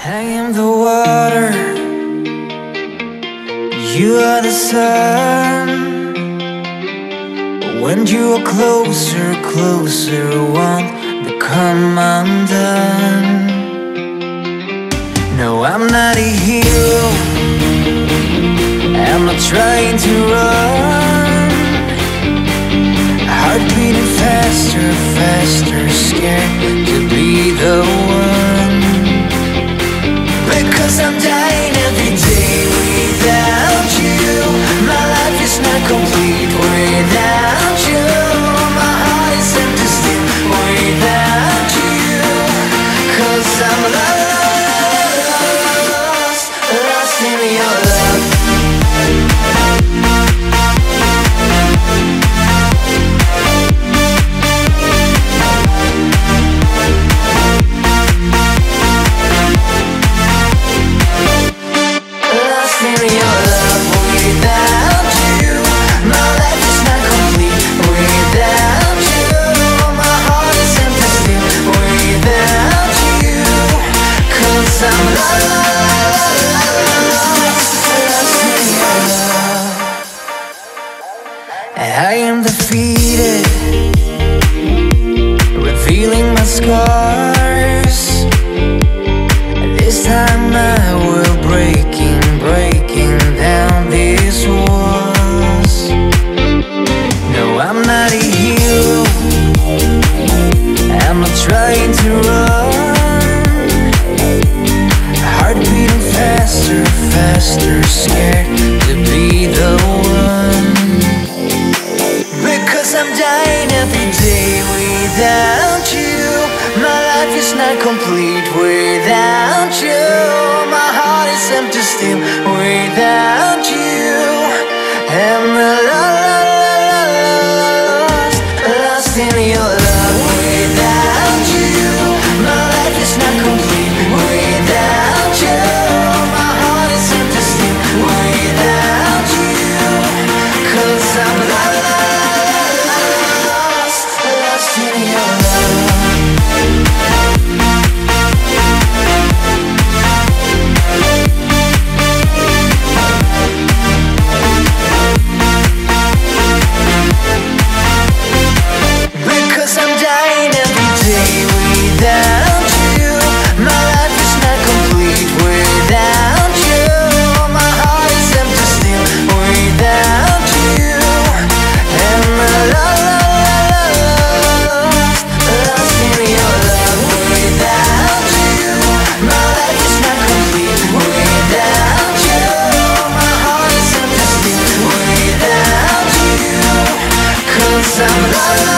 I am the water, you are the sun. When you are closer, closer, won't become undone. No, I'm not a hero, I'm not trying to run. Heart beating faster, faster, scared to defeated, revealing my scars. This time complete without you. My heart is empty still without you. And lost, lost in your love without you. My life is not complete without you. My heart is empty still without you. Cause I'm is empty